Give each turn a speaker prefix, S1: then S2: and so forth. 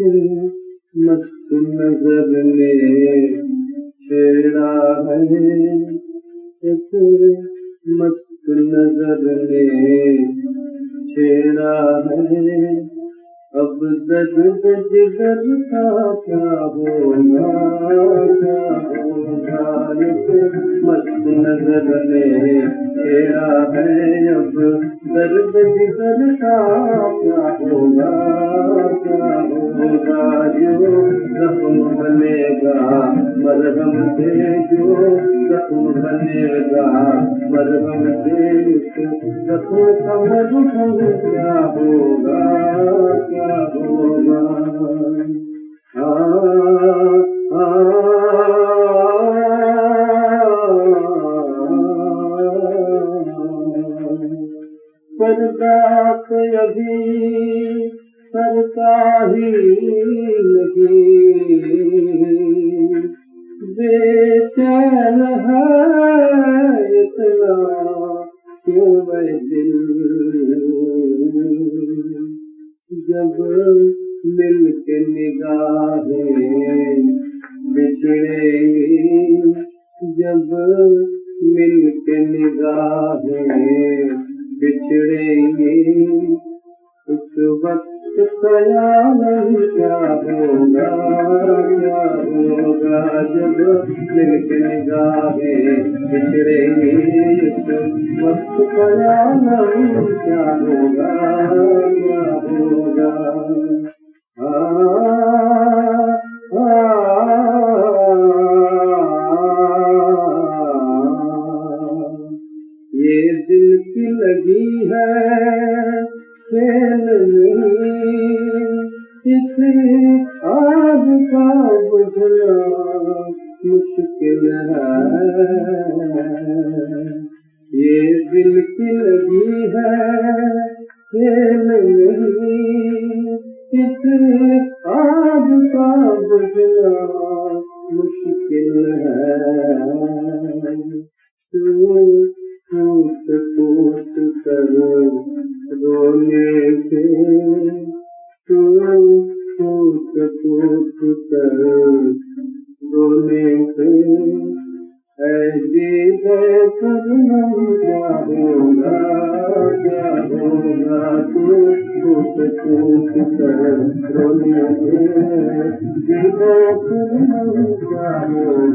S1: मस्त नजर ने छेड़ा मस्त नजर ने छेड़ा अब मस्त नजर ने छेड़ा है अब दर्द जिगर का क्या होगा क्या होगा जो जख्म बनेगा मरहम से जो जख्म बनेगा मरहम से जख्म का मरहम क्या होगा क्या होगा इतना क्यों मैं दिल जब मिल के निगाहें बिछड़ेंगी जब मिल के बिछड़ेंगे उस वक्त ख्याल क्या होगा क्या होगा जब मिल के निगाहें बिछड़ेंगे उस वक्त ख्याल क्या होगा क्या होगा लगी है खेल इस आग का बुझना मुश्किल है। ये दिल की लगी है खेल नहीं इस आग का बुझना मुश्किल है। कर रोने से टूट टूट कर रोने से ऐसी करनम क्या होगा क्या होगा टूट टूट कर रोने से करनम क्या होगा